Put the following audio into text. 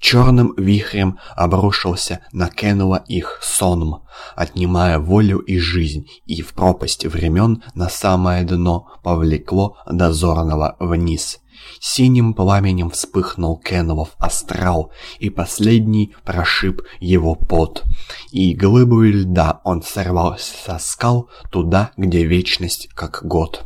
Черным вихрем обрушился на Кеннела их сонм, отнимая волю и жизнь, и в пропасть времен на самое дно повлекло дозорного вниз. Синим пламенем вспыхнул Кеннелов астрал, и последний прошиб его пот. И глыбой льда он сорвался со скал туда, где вечность как год.